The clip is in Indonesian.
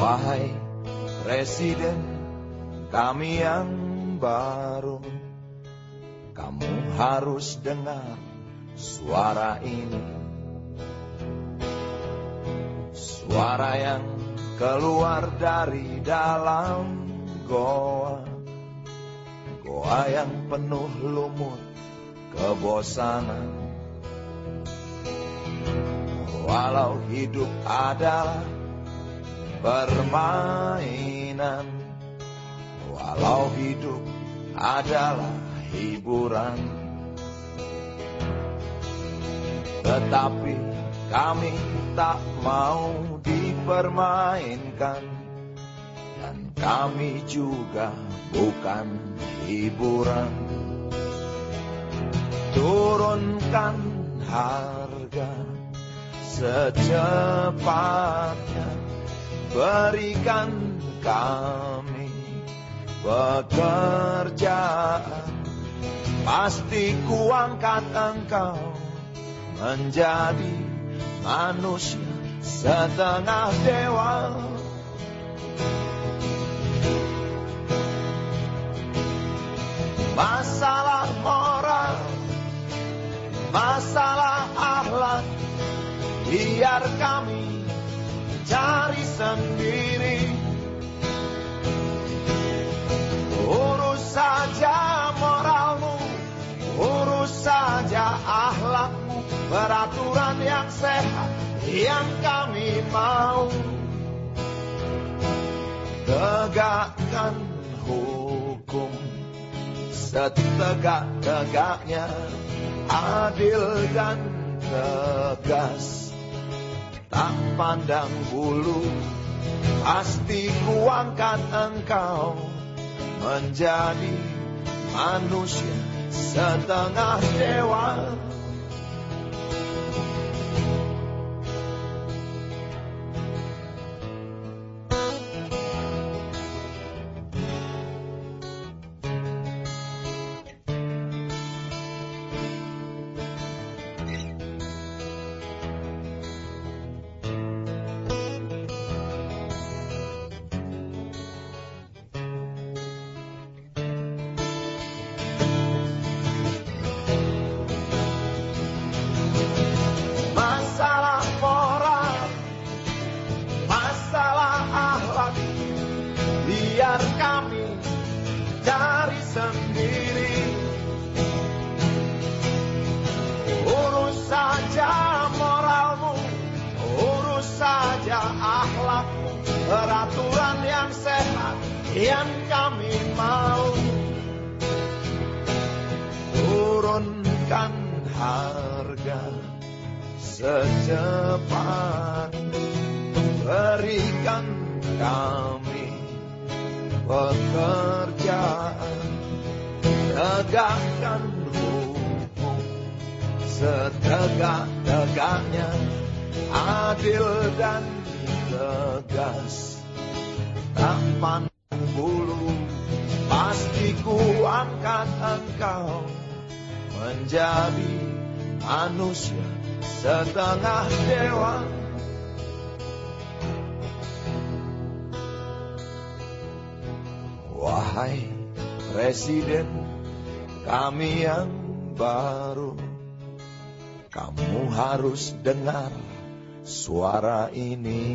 Wahai Presiden kami yang baru Kamu harus dengar suara ini. Suara yang keluar dari dalam goa. Goa yang penuh lumut kebosanan. Walau hidup adalah permainan. Walau hidup adalah hiburan. Tetapi kami tak mau dipermainkan. Dan kami juga bukan hiburan. Turunkan harga secepatnya Berikan kami pekerjaan. Pasti kuangkat engkau menjadi manusia setengah dewa. Masalah moral, masalah akhlak Biar kami cari sendiri. Urus saja moralmu Urus saja akhlakmu Peraturan yang sehat Yang kami mau. Tegakkan hukum Setegak-tegaknya Adil dan tegas Tak pandang bulu Pasti kuangkat engkau Menjadi manusia setengah dewa cari sendiri. Urus saja moralmu Urus saja akhlakmu Peraturan yang sehat Yang kami mau. Turunkan harga secepat berikan kami pekerjaan. Tegakkan hukum setegak-tegaknya adil dan tegas. Tak pandang bulu pasti ku angkat engkau menjadi manusia setengah dewa Wahai Presiden kami yang baru. Kamu harus dengar suara ini